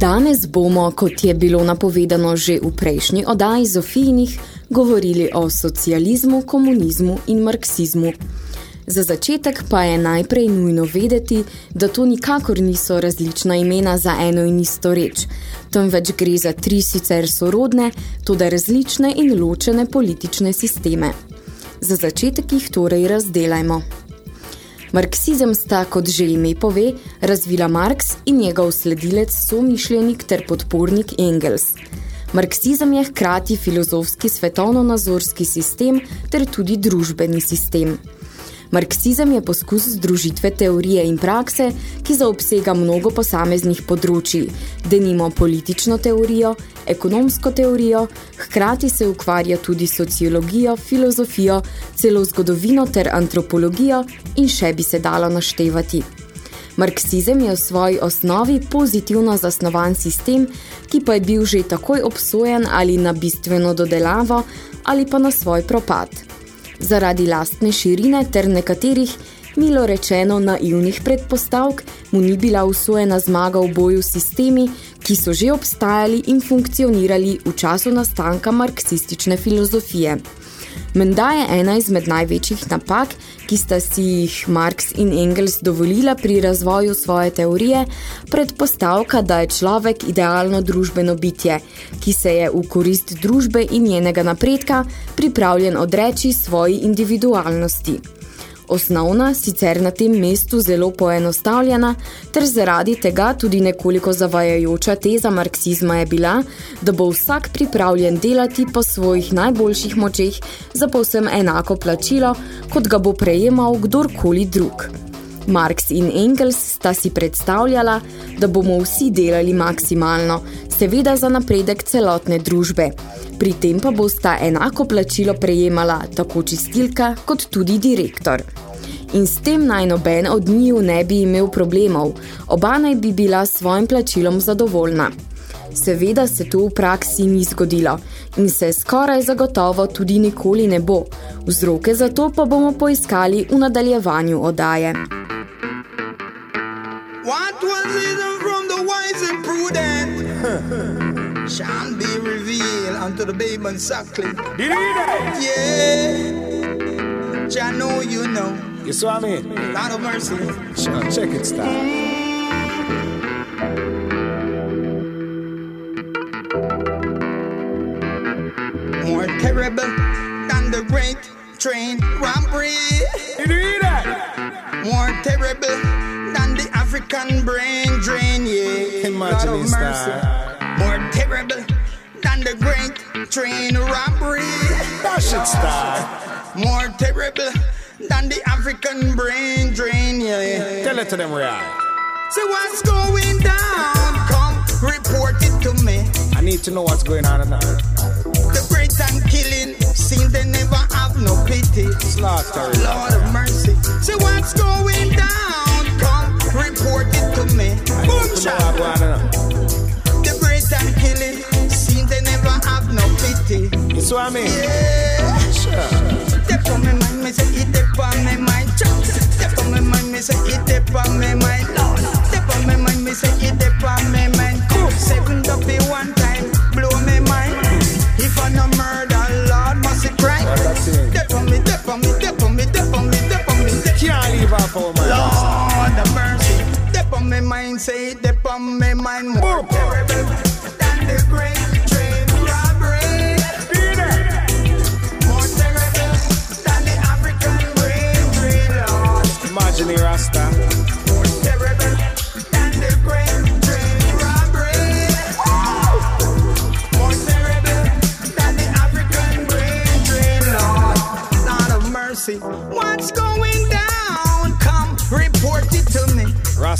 Danes bomo, kot je bilo napovedano že v prejšnji oddaji Zofijinih, govorili o socializmu, komunizmu in marksizmu. Za začetek pa je najprej nujno vedeti, da to nikakor niso različna imena za eno in isto reč, temveč gre za tri sicer sorodne, toda različne in ločene politične sisteme. Za začetek jih torej razdelajmo. Marksizem sta, kot že ime pove, razvila Marx in njegov sledilec somišljenik ter podpornik Engels. Marksizem je hkrati filozofski svetovno-nazorski sistem ter tudi družbeni sistem. Marksizem je poskus združitve teorije in prakse, ki zaobsega mnogo posameznih področji, denimo politično teorijo, ekonomsko teorijo, hkrati se ukvarja tudi sociologijo, filozofijo, celo zgodovino ter antropologijo in še bi se dalo naštevati. Marksizem je v svoji osnovi pozitivno zasnovan sistem, ki pa je bil že takoj obsojen ali na bistveno dodelavo ali pa na svoj propad zaradi lastne širine ter nekaterih, milo rečeno naivnih predpostavk, mu ni bila usvojena zmaga v boju s sistemi, ki so že obstajali in funkcionirali v času nastanka marksistične filozofije. Menda je ena izmed največjih napak, ki sta si jih Marx in Engels dovolila pri razvoju svoje teorije, predpostavka, da je človek idealno družbeno bitje, ki se je v korist družbe in njenega napredka pripravljen odreči svoji individualnosti. Osnovna, sicer na tem mestu zelo poenostavljena, ter zaradi tega tudi nekoliko zavajajoča teza marksizma je bila, da bo vsak pripravljen delati po svojih najboljših močeh za povsem enako plačilo, kot ga bo prejemal kdorkoli drug. Marx in Engels sta si predstavljala, da bomo vsi delali maksimalno, seveda za napredek celotne družbe. Pri tem pa bosta enako plačilo prejemala tako čistilka kot tudi direktor. In s tem naj noben od njiju ne bi imel problemov, oba naj bi bila s svojim plačilom zadovoljna. Seveda se to v praksi ni zgodilo in se skoraj zagotovo tudi nikoli ne bo. Vzroke za to pa bomo poiskali v nadaljevanju odaje. What was hidden from the wise and prudent? Shall be revealed unto the babe and suckling. Did he Yeah. I know you know. You saw me? God of mercy. Sure, check it, style. More terrible than the great train robbery. You hear that? More terrible than the African brain drain, yeah. Imagine God mercy. More terrible than the great train robbery. That should start. More terrible than the African brain drain, yeah. Tell it to them, real. So what's going down? Come report it to me. I need to know what's going on now. The great and killing seem they never have no pity. Slaughter. Lord of mercy. So what's going down? Come report it to me. Boom. Uh, the great and killing seem they never have no pity. See what I mean? Yeah. Sure. Step on my mind, me say it dip on my mind. Step on my mind, me say it dip on my mind. Step on my mind, me say it dip on my mind. Seven duffy one time, blow my mind. If I no murder, mind, say it on my mind.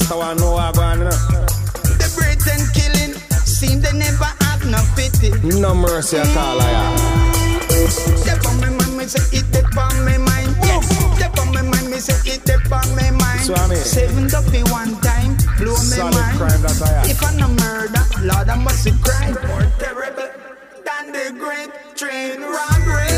Rasta want know on. The Britain killing Him no pity. No mercy at all, I am. Dip on me mind, me say it dip on me mind. Yes, dip on me mind, me say it dip on me mind. So I mean- Seven duffy one time, blow me Solid mind. crime that I. If I no murder, Lord, I must be crime more terrible than the great train robbery.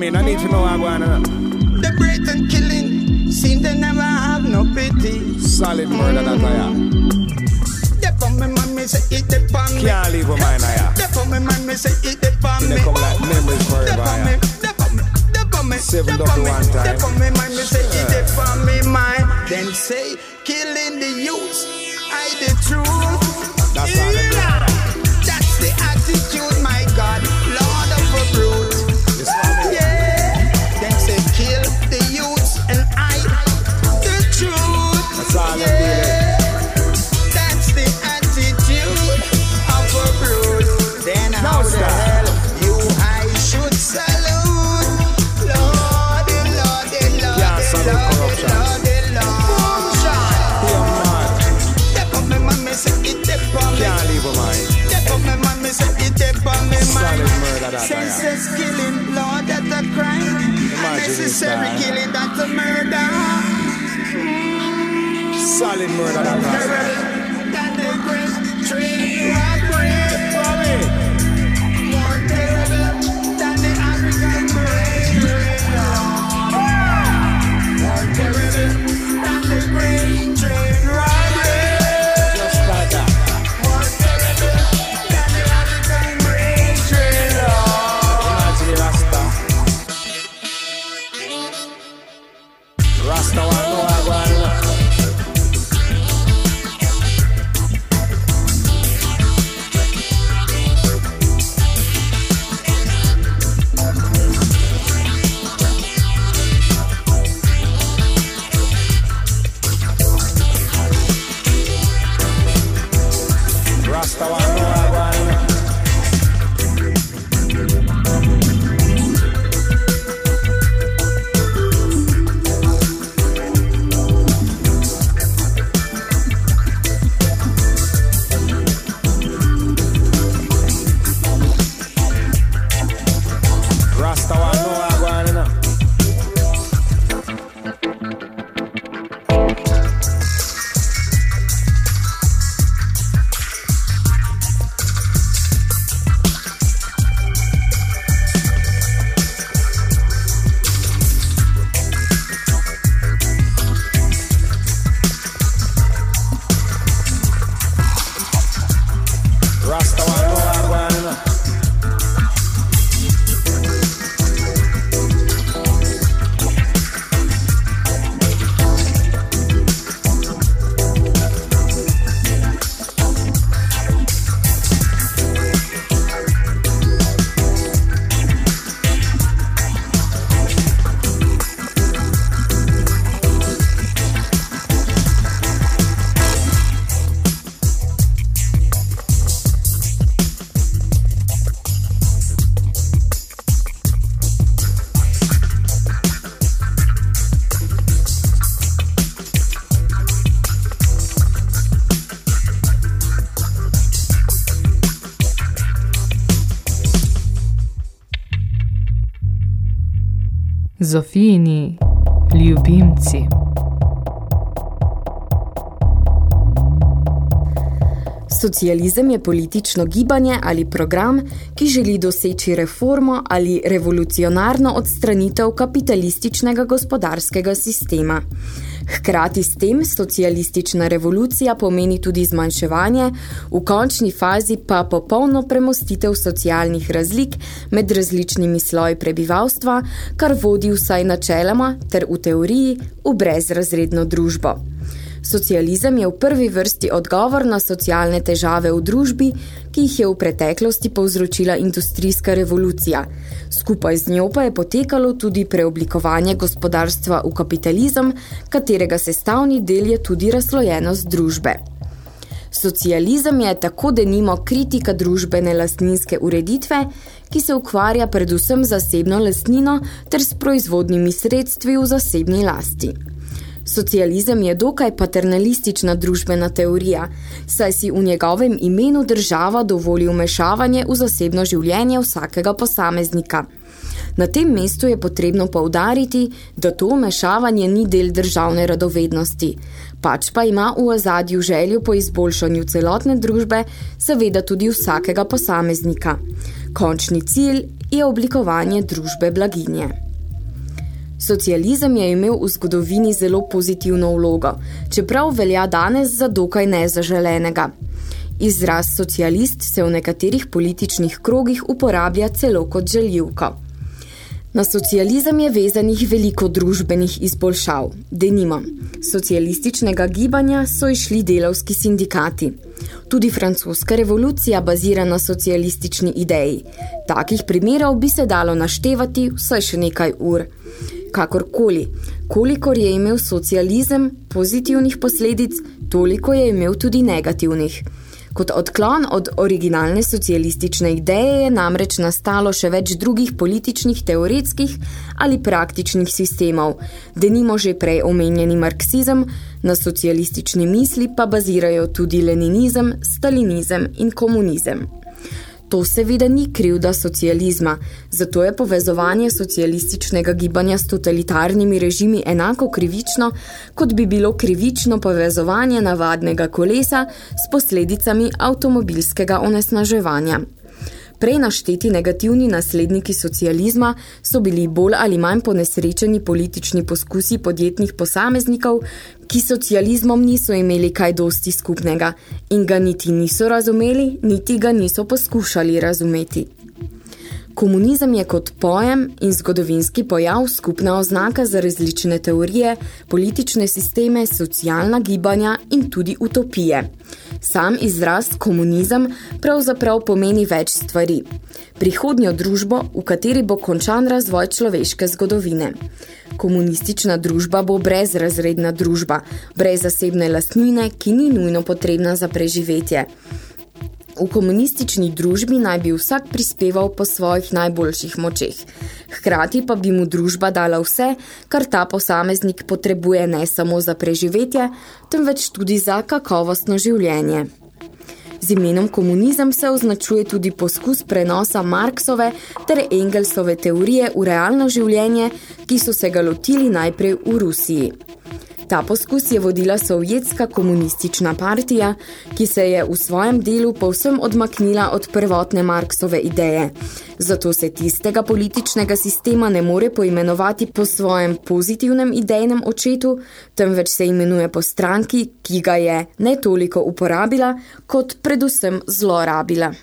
Mean. I need to know I'm going on. The Britain killing seem to never have no pity. Solid murder that I am. Dip on me, me say it dip on me. Can't leave a mine, I am. Zofijini ljubimci. Socializem je politično gibanje ali program, ki želi doseči reformo ali revolucionarno odstranitev kapitalističnega gospodarskega sistema. Hkrati s tem socialistična revolucija pomeni tudi zmanjševanje, v končni fazi pa popolno premostitev socialnih razlik med različnimi sloji prebivalstva, kar vodi vsaj načeloma ter v teoriji v brezrazredno družbo. Socializem je v prvi vrsti odgovor na socialne težave v družbi, ki jih je v preteklosti povzročila industrijska revolucija. Skupaj z njo pa je potekalo tudi preoblikovanje gospodarstva v kapitalizem, katerega sestavni del je tudi razlojenost družbe. Socializem je tako denimo kritika družbene lastninske ureditve, ki se ukvarja predvsem zasebno lastnino ter s proizvodnimi sredstvi v zasebni lasti. Socializem je dokaj paternalistična družbena teorija, saj si v njegovem imenu država dovoli umešavanje v zasebno življenje vsakega posameznika. Na tem mestu je potrebno poudariti, da to umešavanje ni del državne radovednosti, pač pa ima v ozadju željo po izboljšanju celotne družbe, seveda tudi vsakega posameznika. Končni cilj je oblikovanje družbe blaginje. Socializem je imel v zgodovini zelo pozitivno vlogo, čeprav velja danes za dokaj nezaželenega. Izraz socialist se v nekaterih političnih krogih uporablja celo kot željivko. Na socializem je vezanih veliko družbenih izboljšav. Denimo, socialističnega gibanja so išli delavski sindikati. Tudi francoska revolucija bazira na socialistični ideji. Takih primerov bi se dalo naštevati vsaj še nekaj ur. Kakorkoli, kolikor je imel socializem pozitivnih posledic, toliko je imel tudi negativnih. Kot odklon od originalne socialistične ideje je namreč nastalo še več drugih političnih, teoretskih ali praktičnih sistemov, denimo že prej omenjeni marksizem, na socialistični misli pa bazirajo tudi leninizem, stalinizem in komunizem. To seveda ni krivda socializma, zato je povezovanje socialističnega gibanja s totalitarnimi režimi enako krivično, kot bi bilo krivično povezovanje navadnega kolesa s posledicami avtomobilskega onesnaževanja. Prej našteti negativni nasledniki socializma so bili bolj ali manj ponesrečeni politični poskusi podjetnih posameznikov, ki socializmom niso imeli kaj dosti skupnega in ga niti niso razumeli, niti ga niso poskušali razumeti. Komunizem je kot pojem in zgodovinski pojav skupna oznaka za različne teorije, politične sisteme, socialna gibanja in tudi utopije. Sam izraz komunizem pravzaprav pomeni več stvari. Prihodnjo družbo, v kateri bo končan razvoj človeške zgodovine. Komunistična družba bo brezrazredna družba, brez zasebne lastnine, ki ni nujno potrebna za preživetje. V komunistični družbi naj bi vsak prispeval po svojih najboljših močeh. Hkrati pa bi mu družba dala vse, kar ta posameznik potrebuje ne samo za preživetje, temveč tudi za kakovostno življenje. Z imenom komunizem se označuje tudi poskus prenosa Marksove ter Engelsove teorije v realno življenje, ki so se ga lotili najprej v Rusiji. Ta poskus je vodila sovjetska komunistična partija, ki se je v svojem delu povsem odmaknila od prvotne Marksove ideje. Zato se tistega političnega sistema ne more poimenovati po svojem pozitivnem idejnem očetu, temveč se imenuje po stranki, ki ga je ne toliko uporabila, kot predvsem zlorabila.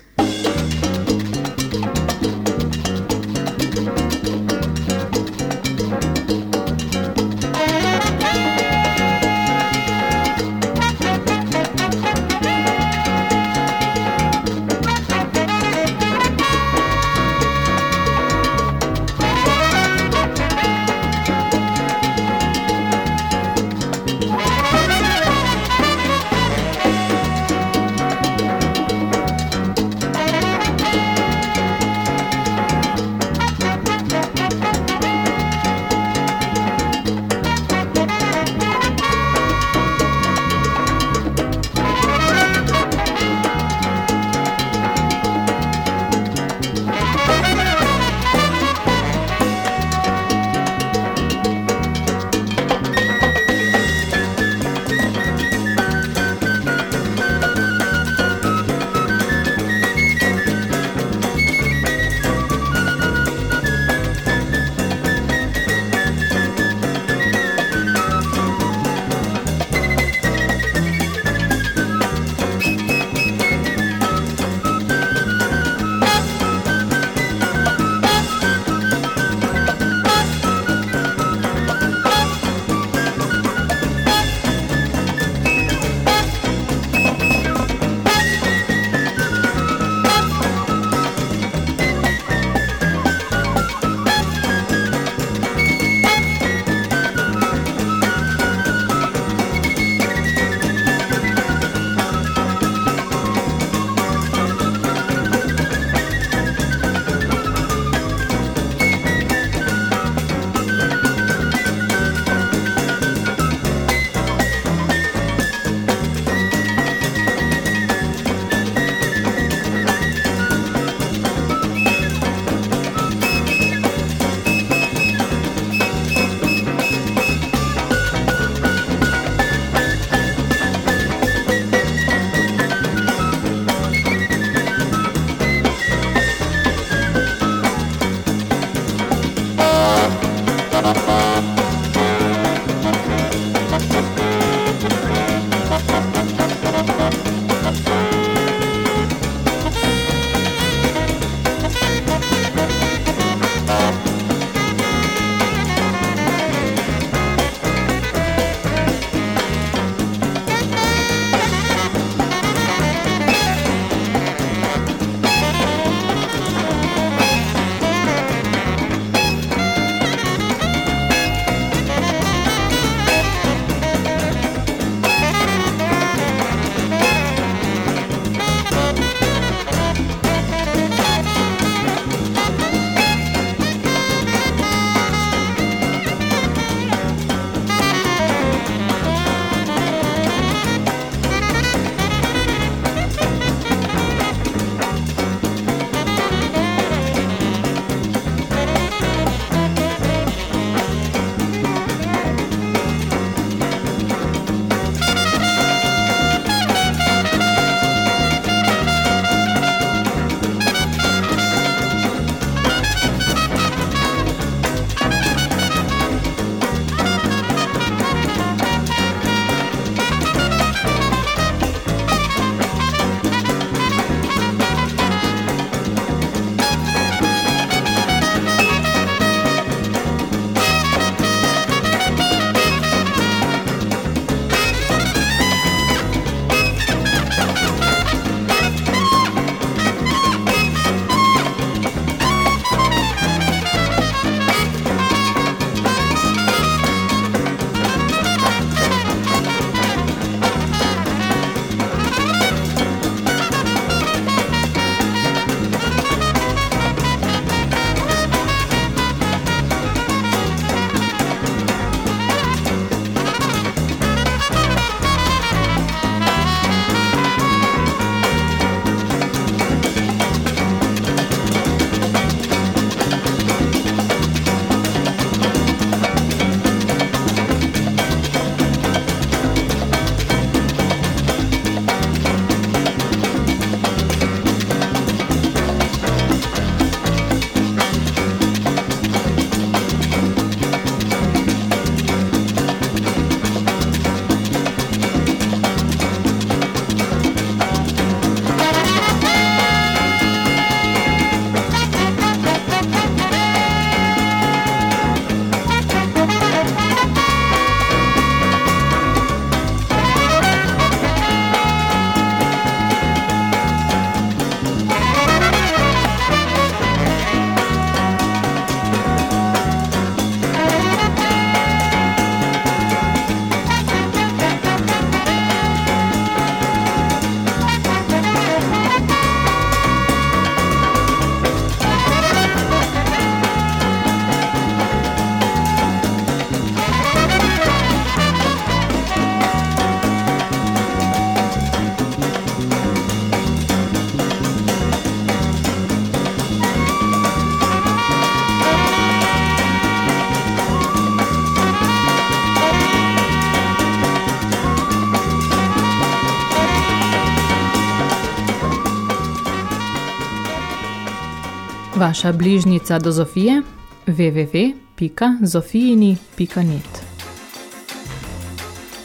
Vaša bližnica do Zofije www.zofijini.net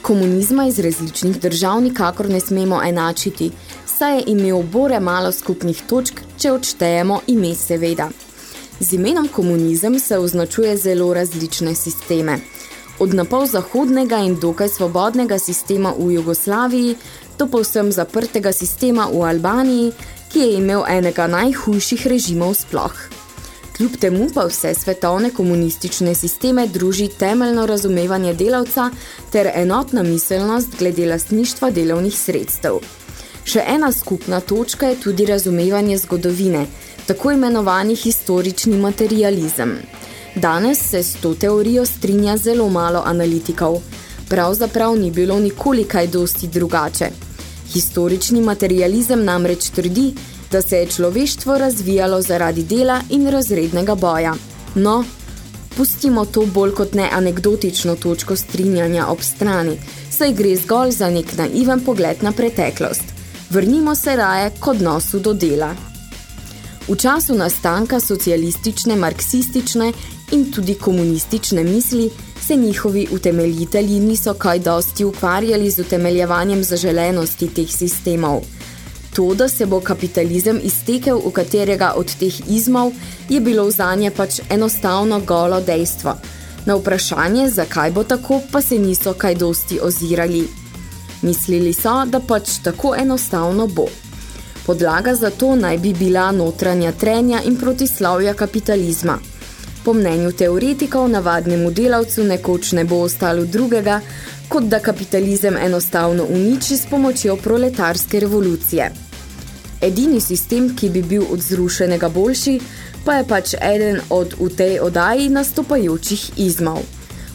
Komunizma iz različnih držav nikakor ne smemo enačiti, saj je imel bore malo skupnih točk, če odštejemo ime seveda. Z imenom komunizem se označuje zelo različne sisteme. Od napol zahodnega in dokaj svobodnega sistema v Jugoslaviji do povsem zaprtega sistema v Albaniji, ki je imel enega najhujših režimov sploh. Kljub temu pa vse svetovne komunistične sisteme druži temeljno razumevanje delavca ter enotna miselnost glede lastništva delovnih sredstev. Še ena skupna točka je tudi razumevanje zgodovine, tako imenovani historični materializem. Danes se s to teorijo strinja zelo malo analitikov. Pravzaprav ni bilo nikoli kaj dosti drugače – Historični materializem namreč trdi, da se je človeštvo razvijalo zaradi dela in razrednega boja. No, pustimo to bolj kot ne anekdotično točko strinjanja ob strani, saj gre zgolj za nek naiven pogled na preteklost. Vrnimo se raje k odnosu do dela. V času nastanka socialistične, marksistične in tudi komunistične misli, se njihovi utemeljitelji niso kaj dosti ukvarjali z utemeljevanjem zaželenosti teh sistemov. To, da se bo kapitalizem iztekel v katerega od teh izmov, je bilo vzanje pač enostavno golo dejstvo. Na vprašanje, zakaj bo tako, pa se niso kaj dosti ozirali. Mislili so, da pač tako enostavno bo. Podlaga za to naj bi bila notranja trenja in protislavja kapitalizma. Po mnenju teoretikov navadnemu delavcu nekoč ne bo ostalo drugega, kot da kapitalizem enostavno uniči s pomočjo proletarske revolucije. Edini sistem, ki bi bil od zrušenega boljši, pa je pač eden od v tej odaji nastopajočih izmav.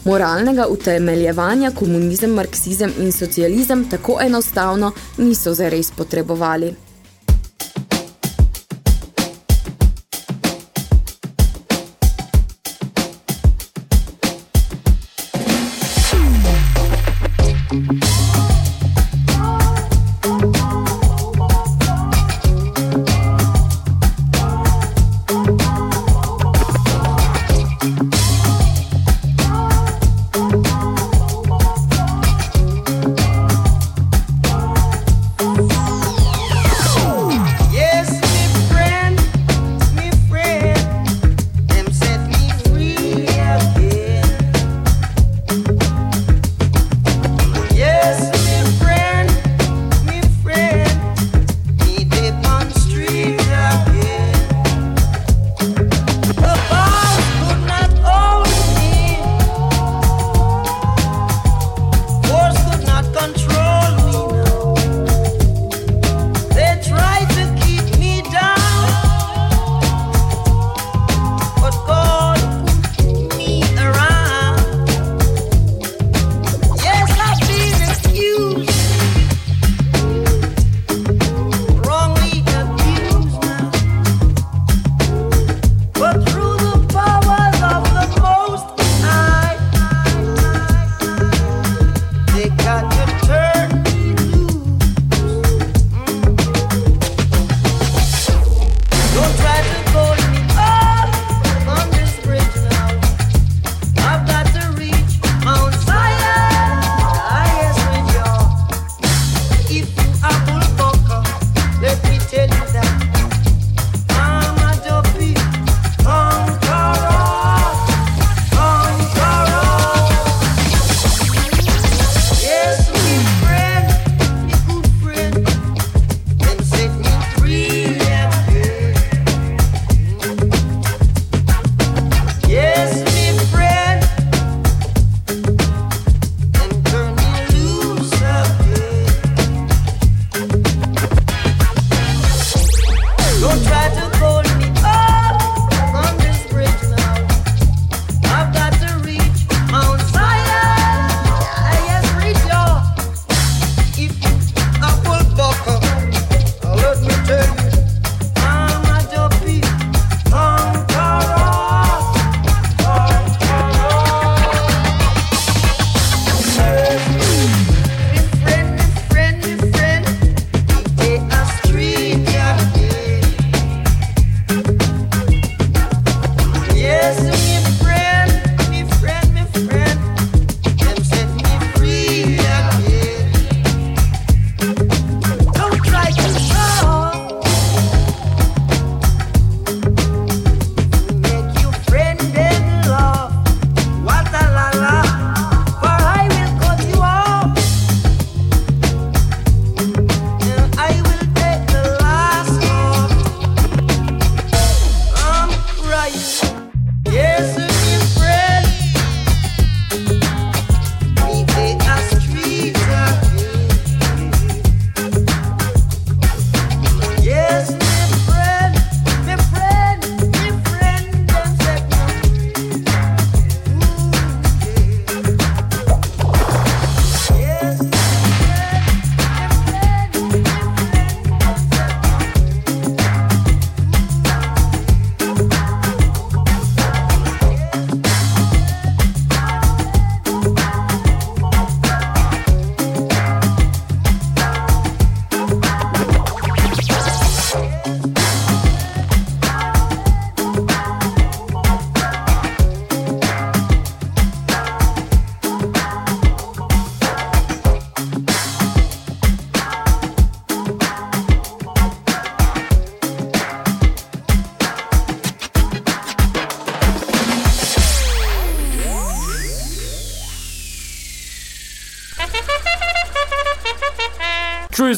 Moralnega utemeljevanja komunizem, marksizem in socializem tako enostavno niso zares potrebovali.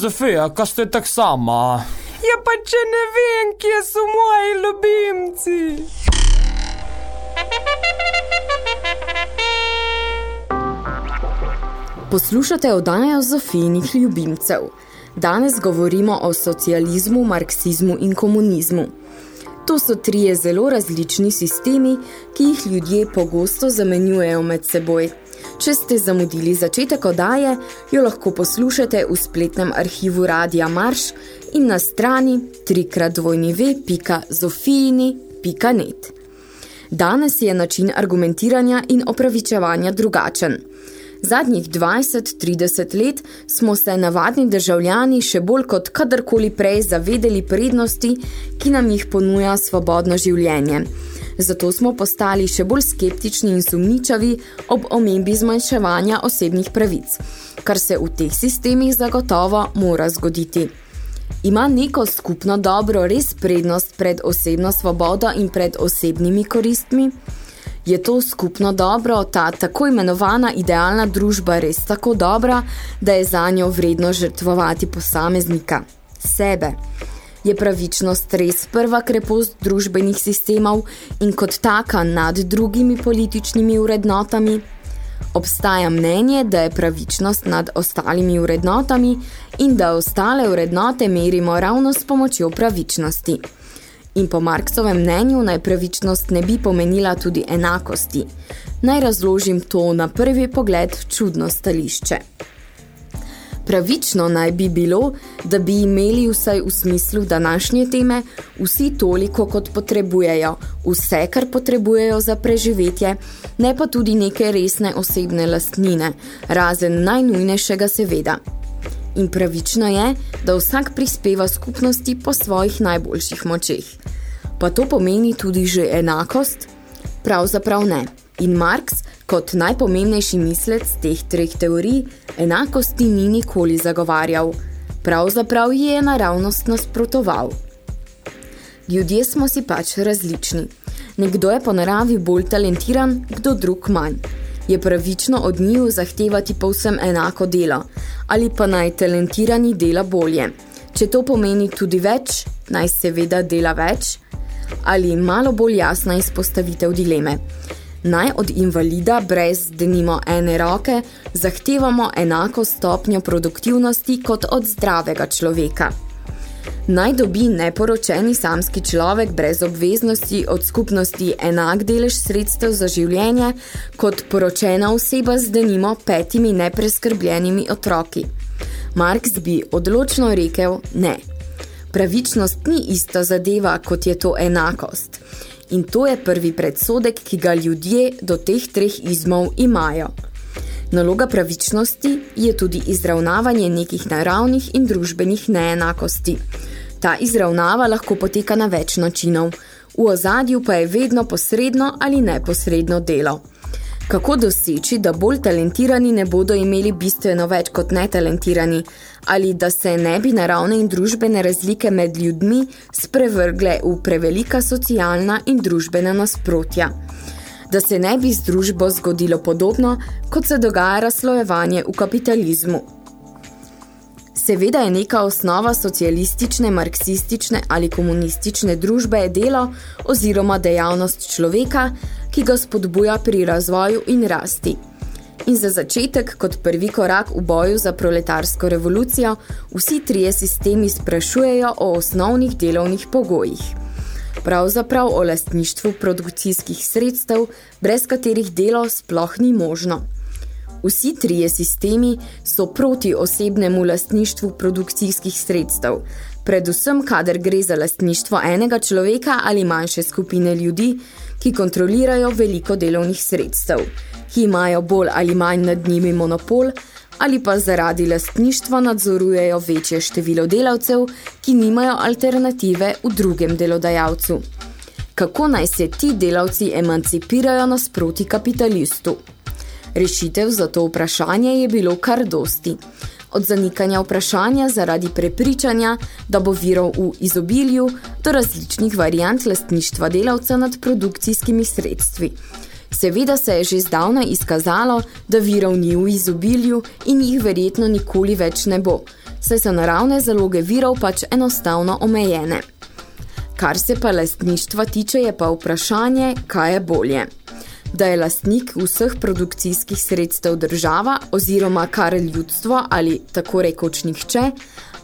Zofija, kaj ste tak sama? Ja, pa če ne vem, kje so moji ljubimci. Poslušate oddajo Zofijinih ljubimcev. Danes govorimo o socializmu, marksizmu in komunizmu. To so trije zelo različni sistemi, ki jih ljudje pogosto zamenjujejo med seboj. Če ste zamudili začetek oddaje, jo lahko poslušate v spletnem arhivu Radija Marš in na strani www.zofijini.net. Danes je način argumentiranja in opravičevanja drugačen – Zadnjih 20-30 let smo se navadni državljani še bolj kot kadarkoli prej zavedeli prednosti, ki nam jih ponuja svobodno življenje. Zato smo postali še bolj skeptični in sumničavi ob omembi zmanjševanja osebnih pravic, kar se v teh sistemih zagotovo mora zgoditi. Ima neko skupno dobro res prednost pred osebno svobodo in pred osebnimi koristmi? Je to skupno dobro, ta tako imenovana idealna družba res tako dobra, da je za njo vredno žrtvovati posameznika, sebe? Je pravičnost res prva krepost družbenih sistemov in kot taka nad drugimi političnimi urednotami? Obstaja mnenje, da je pravičnost nad ostalimi urednotami in da ostale urednote merimo ravno s pomočjo pravičnosti. In po Marksovem mnenju naj pravičnost ne bi pomenila tudi enakosti. Naj razložim to na prvi pogled čudno stališče. Pravično naj bi bilo, da bi imeli vsaj v smislu današnje teme vsi toliko, kot potrebujejo, vse, kar potrebujejo za preživetje, ne pa tudi neke resne osebne lastnine, razen najnujnejšega seveda. In pravično je, da vsak prispeva skupnosti po svojih najboljših močeh. Pa to pomeni tudi že enakost? Pravzaprav ne. In Marx, kot najpomembnejši mislec teh treh teorij, enakosti ni nikoli zagovarjal. Pravzaprav je naravnost nasprotoval. Ljudje smo si pač različni. Nekdo je po naravi bolj talentiran, kdo drug manj je pravično od njiju zahtevati povsem enako delo, ali pa naj talentirani dela bolje. Če to pomeni tudi več, naj seveda dela več, ali malo bolj jasna izpostavitev dileme. Naj od invalida brez denimo ene roke zahtevamo enako stopnjo produktivnosti kot od zdravega človeka. Naj dobi neporočeni samski človek brez obveznosti od skupnosti enak delež sredstev za življenje kot poročena oseba z denimo petimi nepreskrbljenimi otroki. Marx bi odločno rekel ne. Pravičnost ni ista zadeva, kot je to enakost. In to je prvi predsodek, ki ga ljudje do teh treh izmov imajo. Naloga pravičnosti je tudi izravnavanje nekih naravnih in družbenih neenakosti. Ta izravnava lahko poteka na več načinov, v ozadju pa je vedno posredno ali neposredno delo. Kako doseči, da bolj talentirani ne bodo imeli bistveno več kot netalentirani, ali da se ne bi naravne in družbene razlike med ljudmi sprevrgle v prevelika socialna in družbena nasprotja? Da se ne bi z družbo zgodilo podobno, kot se dogaja razslojevanje v kapitalizmu. Seveda je neka osnova socialistične, marksistične ali komunistične družbe delo oziroma dejavnost človeka, ki ga spodbuja pri razvoju in rasti. In za začetek, kot prvi korak v boju za proletarsko revolucijo, vsi trije sistemi sprašujejo o osnovnih delovnih pogojih. Pravzaprav o lastništvu produkcijskih sredstev, brez katerih delo sploh ni možno. Vsi trije sistemi so proti osebnemu lastništvu produkcijskih sredstev, predvsem kadar gre za lastništvo enega človeka ali manjše skupine ljudi, ki kontrolirajo veliko delovnih sredstev, ki imajo bolj ali manj nad njimi monopol ali pa zaradi lastništva nadzorujejo večje število delavcev, ki nimajo alternative v drugem delodajalcu. Kako naj se ti delavci emancipirajo nasproti kapitalistu? Rešitev za to vprašanje je bilo kar dosti. Od zanikanja vprašanja zaradi prepričanja, da bo virov v izobilju, do različnih variant lastništva delavca nad produkcijskimi sredstvi. Seveda se je že zdavna izkazalo, da virov ni v izobilju in jih verjetno nikoli več ne bo, saj so naravne zaloge virov pač enostavno omejene. Kar se pa lastništva tiče, je pa vprašanje, kaj je bolje. Da je lastnik vseh produkcijskih sredstev država oziroma kar ljudstvo ali tako rekoč nihče,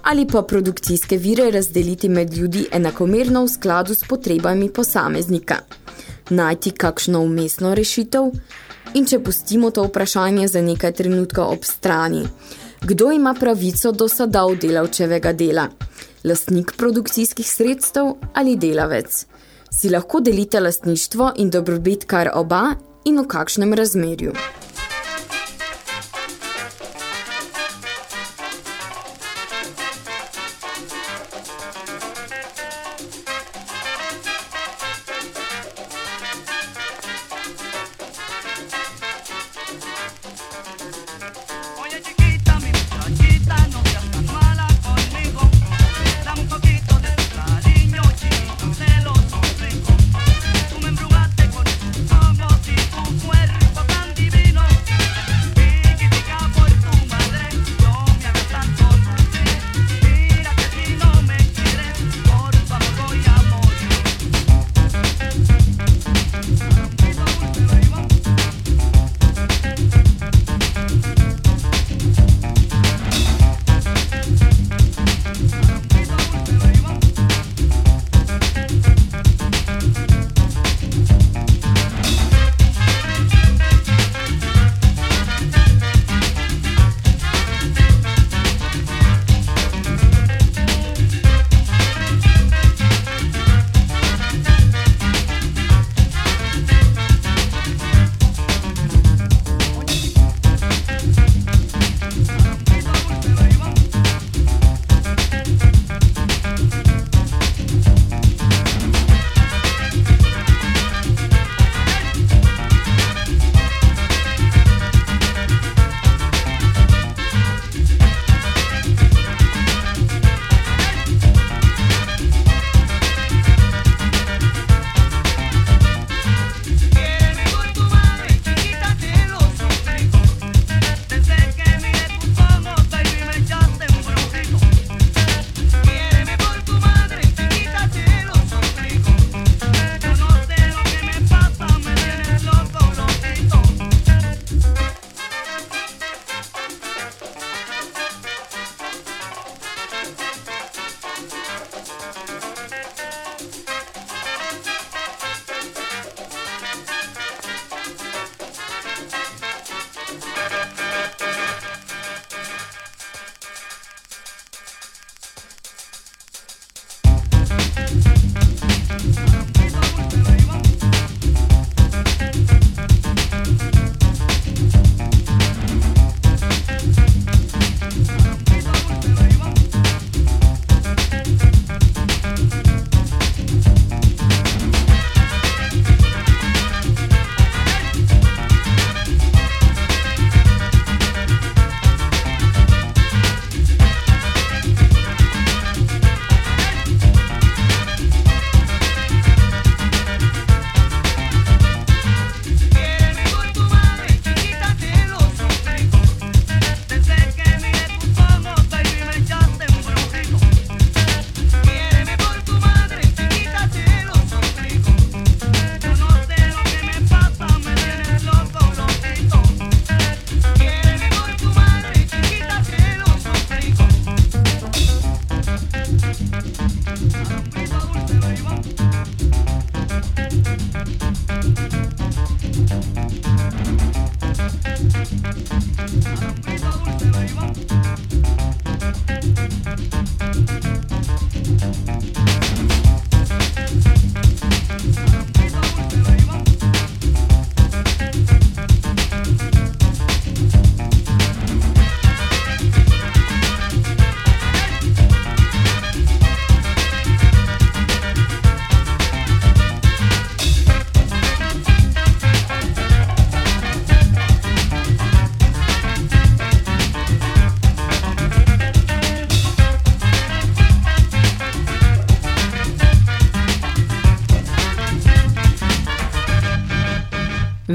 ali pa produkcijske vire razdeliti med ljudi enakomerno v skladu s potrebami posameznika. Najti kakšno umestno rešitev? In če pustimo to vprašanje za nekaj trenutka ob strani, kdo ima pravico do sadov delavčevega dela? Lastnik produkcijskih sredstev ali delavec? Si lahko delite lastništvo in dobrobit kar oba in v kakšnem razmerju?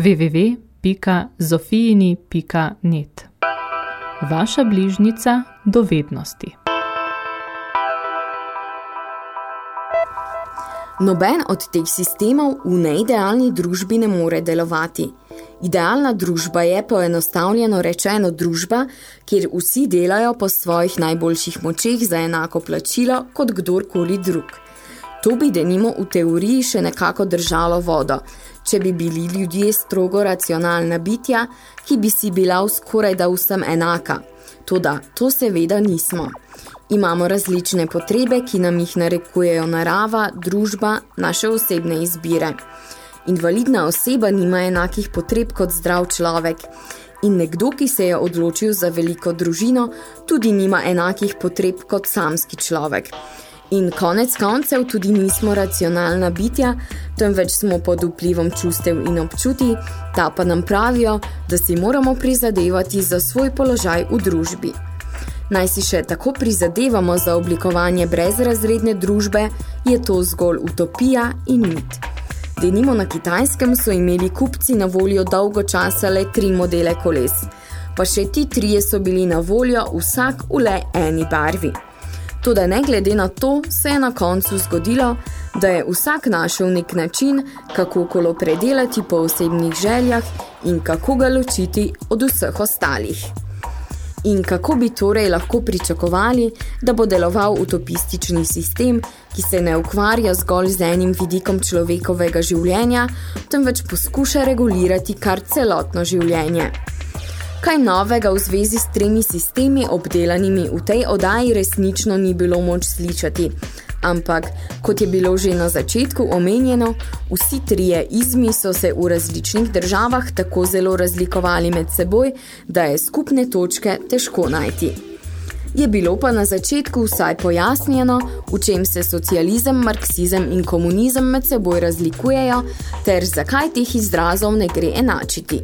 www.zofijini.net Vaša bližnica dovednosti. Noben od teh sistemov v neidealni družbi ne more delovati. Idealna družba je poenostavljeno rečeno družba, kjer vsi delajo po svojih najboljših močeh za enako plačilo kot kdorkoli drug. To bi denimo v teoriji še nekako držalo vodo, če bi bili ljudje strogo racionalna bitja, ki bi si bila v skoraj da vsem enaka. Toda, to seveda nismo. Imamo različne potrebe, ki nam jih narekujejo narava, družba, naše osebne izbire. Invalidna oseba nima enakih potreb kot zdrav človek. In nekdo, ki se je odločil za veliko družino, tudi nima enakih potreb kot samski človek. In konec koncev tudi nismo racionalna bitja, temveč smo pod vplivom čustev in občuti, ta pa nam pravijo, da si moramo prizadevati za svoj položaj v družbi. Naj si še tako prizadevamo za oblikovanje brezrazredne družbe, je to zgolj utopija in mit. Denimo na kitajskem so imeli kupci na voljo dolgo časa le tri modele koles, pa še ti trije so bili na voljo vsak v le eni barvi. Toda ne glede na to, se je na koncu zgodilo, da je vsak našel nek način, kako kolo predelati po osebnih željah in kako ga ločiti od vseh ostalih. In kako bi torej lahko pričakovali, da bo deloval utopistični sistem, ki se ne ukvarja zgolj z enim vidikom človekovega življenja, temveč poskuša regulirati kar celotno življenje. Kaj novega v zvezi s tremi sistemi obdelanimi v tej odaji resnično ni bilo moč slišati, ampak, kot je bilo že na začetku omenjeno, vsi trije izmi so se v različnih državah tako zelo razlikovali med seboj, da je skupne točke težko najti. Je bilo pa na začetku vsaj pojasnjeno, v čem se socializem, marksizem in komunizem med seboj razlikujejo, ter zakaj teh izrazov ne gre enačiti.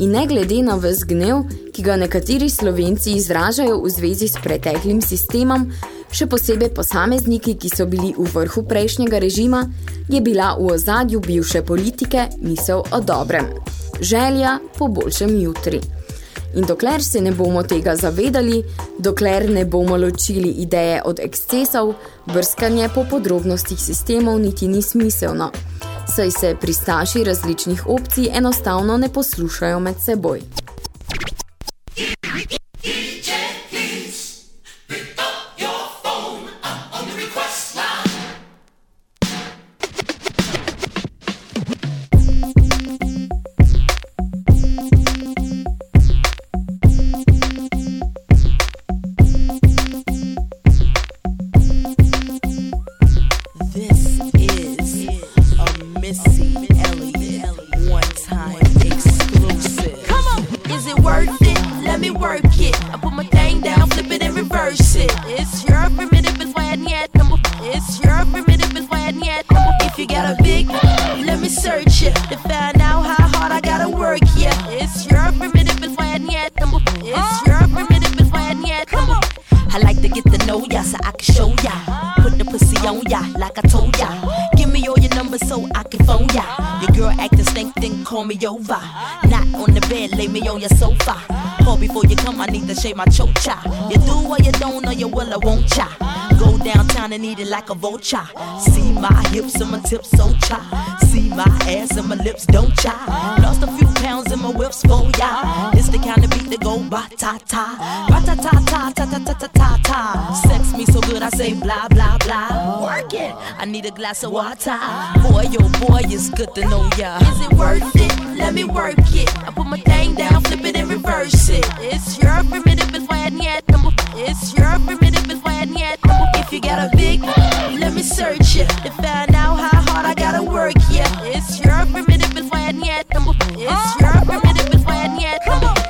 In ne glede na ves gnev, ki ga nekateri slovenci izražajo v zvezi s preteklim sistemom, še posebej posamezniki, ki so bili v vrhu prejšnjega režima, je bila v ozadju bivše politike misel o dobrem. Želja po boljšem jutri. In dokler se ne bomo tega zavedali, dokler ne bomo ločili ideje od ekscesov, brskanje po podrobnostih sistemov niti ni smiselno, saj se pristaši različnih opcij enostavno ne poslušajo med seboj. Me over. Not on the bed, lay me on your sofa. Call before you come, I need to shave my chocha. You do or you don't, or you will, I won't cha. Go downtown and eat it like a vulture. See my hips and my tips so cha. See my ass and my lips don't cha. Lost a few pounds my whips for ya. It's the kind of beat that go ba ta ta. Ba ta ta ta ta ta ta ta ta ta. Sex me so good I say blah blah blah. Work it. I need a glass of water. Boy, yo boy, it's good to know ya. Is it worth it? Let me work it. I put my thing down, flip it and reverse it. It's your primitive, it's why I need number. It's your primitive, it's why I need number. If you got a big, let me search it to find out how hard I gotta work. Yeah, it's your primitive, it's why I need number. Number.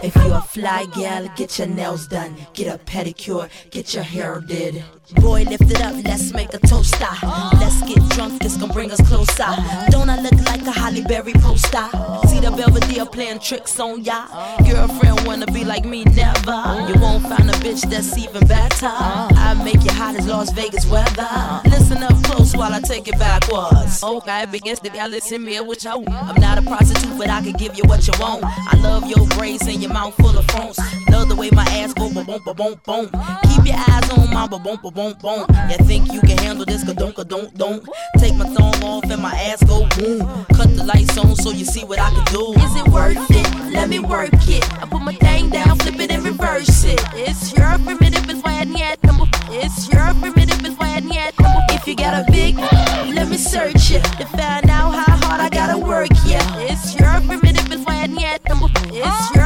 If you're a fly gal, get your nails done, get a pedicure, get your hair did. Boy, lift it up, let's make a toaster. Ah. Let's get drunk, this gon' bring us closer. Don't I look like a Holly Berry poster? See the Belvedere playing tricks on ya. Girlfriend wanna be like me, never. You won't find a bitch that's even better. I make you hot as Las Vegas weather. Listen up close while I take it backwards. Okay, begins to y'all listen me with you. I'm not a prostitute, but I can give you what you want. I love your braids and your mouth full of phones. Love the way my ass go boom boom boom boom. Keep your eyes on my boom boom boom boom. You think you can handle this? Ka don't don't don't. Take my thumb off and my ass go boom. Cut the lights on so you see what I can do. Is it worth it? Let me work it. I put my thing down, flip it and reverse it. It's your primitive is why yet. It's your primitive is why yet. If you got a big, let me search it to find out how hard I gotta work. Yeah, it's your primitive it's why yet. It's your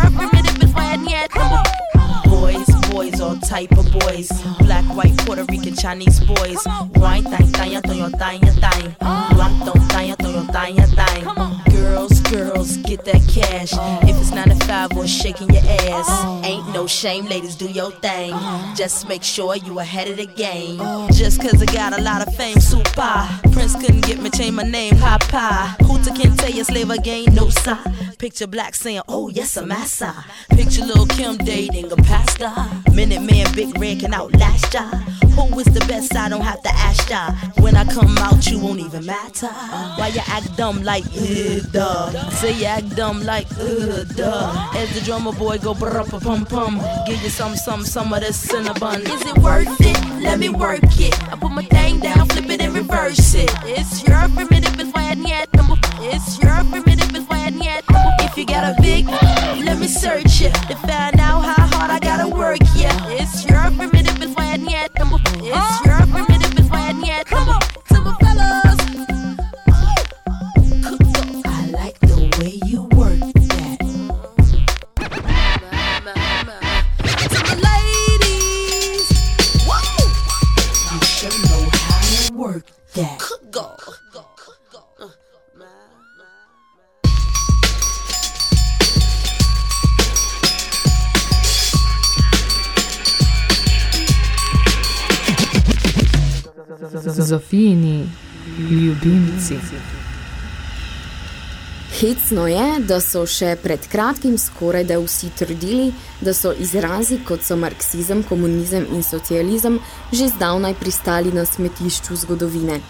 type of boys. Black, white, Puerto Rican, Chinese boys. Wine, thang, thang, thang, thang, thang. Blanc, don't thang, thang, thang, thang. Girls, girls, get that cash. If it's 9 to 5 or shaking your ass, ain't no shame, ladies, do your thing. Just make sure you ahead of the game. Just cause I got a lot of fame, super. Prince couldn't get me, change my name, Papa. Hooter can tell you slave again, no sir. Picture black saying, oh yes, I'm massa. Picture little Kim dating a pastor. Minute man, Big Red can outlast ya. Who is the best? I don't have to ask ya. When I come out, you won't even matter. Why you act dumb like, uh, duh. Say you act dumb like, uh, duh. As the drummer boy go brr pum pum. Give you some, some, some of this cinnamon. Is it worth it? Let me work it. I put my thing down, flip it and reverse it. It's your primitive is why yet. It's your primitive yet. If you got a big, let me search it to find out how hard I gotta work. Yeah, it's your primitive why yet. It's Zofijini ljubimci. Hecno je, da so še pred kratkim skoraj da vsi trdili, da so izrazi kot so marksizem, komunizem in socializem že zdavnaj pristali na smetišču zgodovine.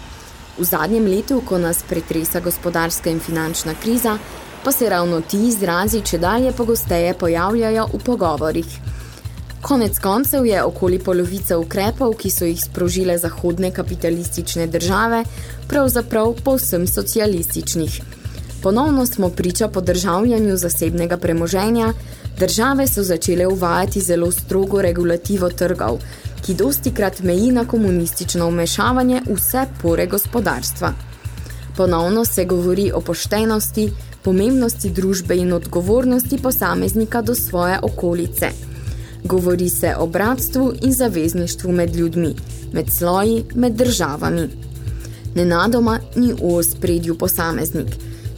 V zadnjem letu, ko nas pretresa gospodarska in finančna kriza, pa se ravno ti izrazi če dalje pogosteje pojavljajo v pogovorih. Konec koncev je okoli polovica ukrepov, ki so jih sprožile zahodne kapitalistične države, pravzaprav povsem socialističnih. Ponovno smo priča podržavljanju zasebnega premoženja, države so začele uvajati zelo strogo regulativo trgov, ki dosti krat meji na komunistično vmešavanje vse pore gospodarstva. Ponovno se govori o poštenosti, pomembnosti družbe in odgovornosti posameznika do svoje okolice. Govori se o bratstvu in zavezništvu med ljudmi, med sloji, med državami. Nenadoma ni v ospredju posameznik.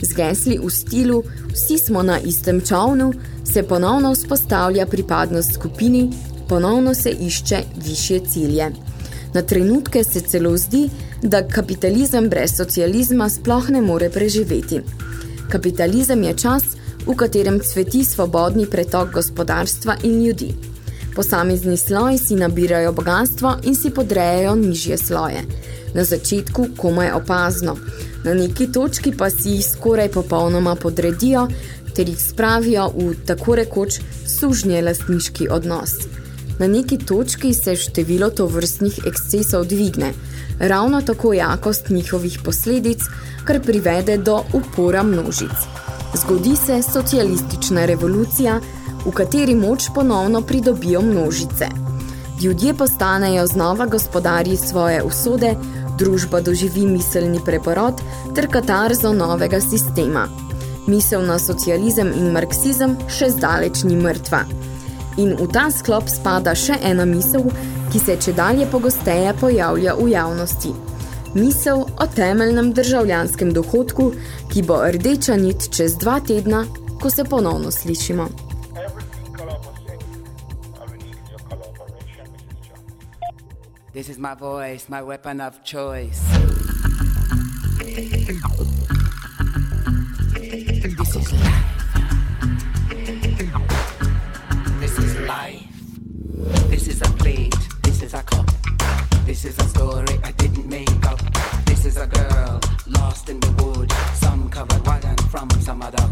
Z gesli v stilu vsi smo na istem čovnu, se ponovno vzpostavlja pripadnost skupini, ponovno se išče višje cilje. Na trenutke se celo zdi, da kapitalizem brez socializma sploh ne more preživeti. Kapitalizem je čas, v katerem cveti svobodni pretok gospodarstva in ljudi. Posamezni sloji si nabirajo bogatstvo in si podrejajo nižje sloje. Na začetku komaj opazno, na neki točki pa si jih skoraj popolnoma podredijo ter jih spravijo v tako rekoč sužnje lastniški odnos. Na neki točki se število tovrstnih ekscesov dvigne, ravno tako jakost njihovih posledic, kar privede do upora množic. Zgodi se socialistična revolucija, v kateri moč ponovno pridobijo množice. Ljudje postanejo znova gospodarji svoje usode, družba doživi miselni preporod ter katarzo novega sistema. Misel na socializem in marksizem še zdaleč ni mrtva. In v ta sklop spada še ena misel, ki se če dalje pogosteje pojavlja v javnosti. Misel o temeljnem državljanskem dohodku, ki bo rdeča nit čez dva tedna, ko se ponovno slišimo. This is my voice, my weapon of choice. This is life. This is life. This is a plate. This is a cup. This is a story I didn't make up. This is a girl lost in the wood. Some covered one and from some other.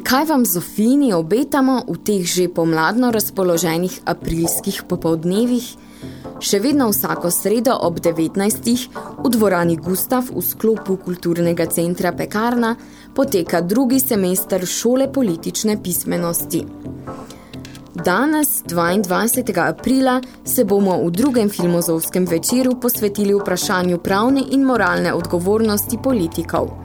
Kaj vam Zofini obetamo v teh že pomladno razpoloženih aprilskih popovdnevih? Še vedno vsako sredo ob 19. v dvorani Gustav v sklopu kulturnega centra Pekarna poteka drugi semester šole politične pismenosti. Danes, 22. aprila, se bomo v drugem filmozovskem večeru posvetili vprašanju pravne in moralne odgovornosti politikov.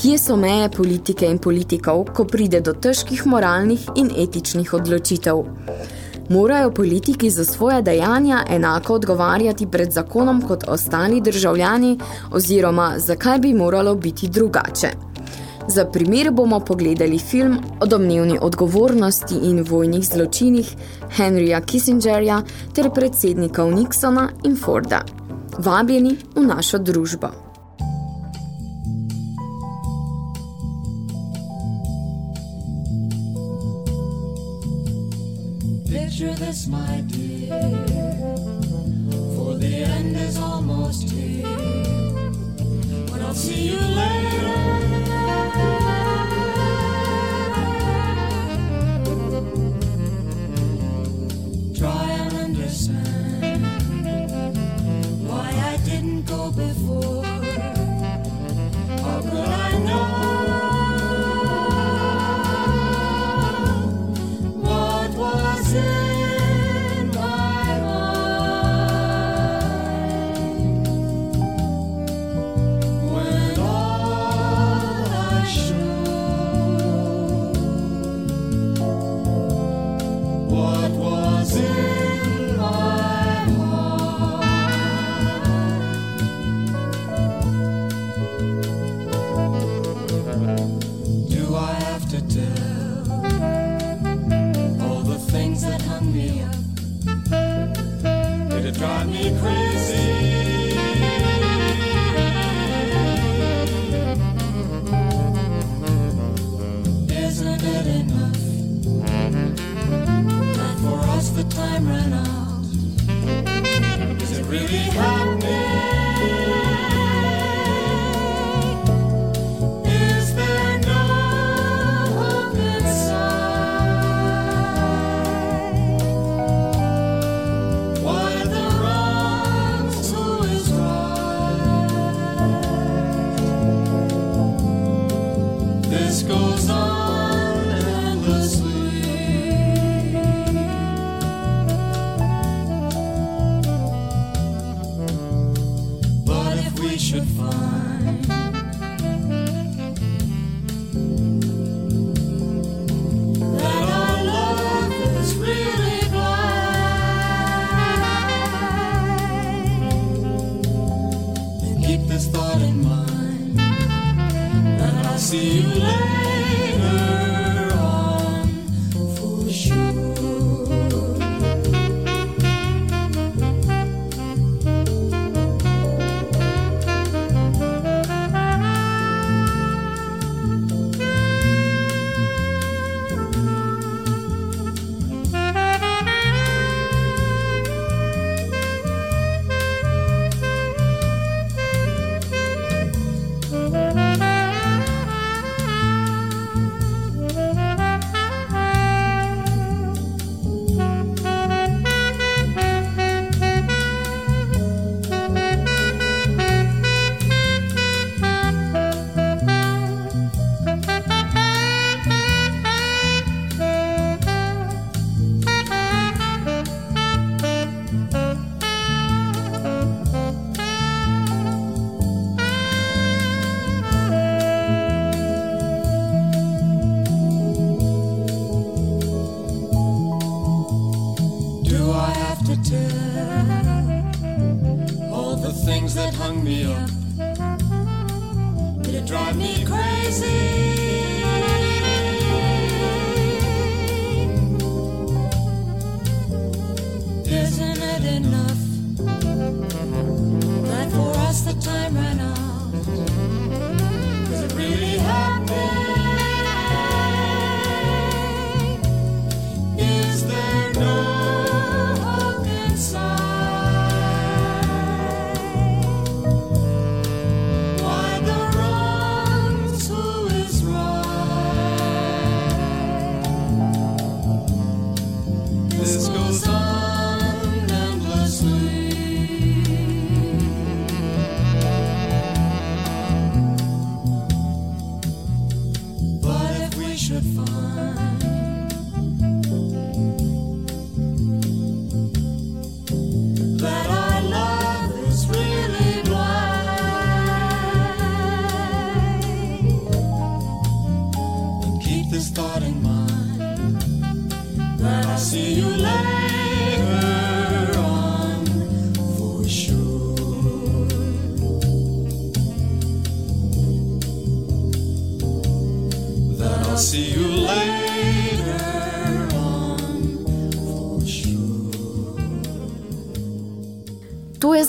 Kje so meje politike in politikov, ko pride do težkih moralnih in etičnih odločitev? Morajo politiki za svoje dejanja enako odgovarjati pred zakonom kot ostali državljani oziroma zakaj bi moralo biti drugače? Za primer bomo pogledali film o domnevni odgovornosti in vojnih zločinih Henryja Kissingerja ter predsednikov Nixona in Forda. Vabljeni v našo družbo. Picture this, my dear, for the end is almost here. But I'll see you later.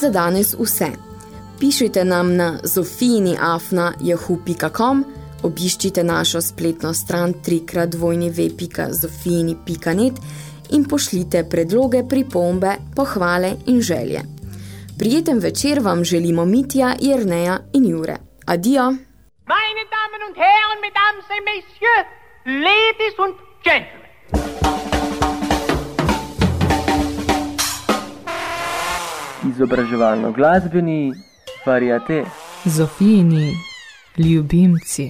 Za danes vse. Pišite nam na zofijiniafna.jahu.com, obiščite našo spletno stran trikratvojnive.zofijini.net in pošljite predloge, pripombe, pohvale in želje. Prijeten večer vam želimo Mitja, Jerneja in Jure. Adijo! Meine Damen und Herren, Mesdames et Messieurs, Ladies und Gentlemen. Izobraževalno glasbeni variate. Zofijini ljubimci.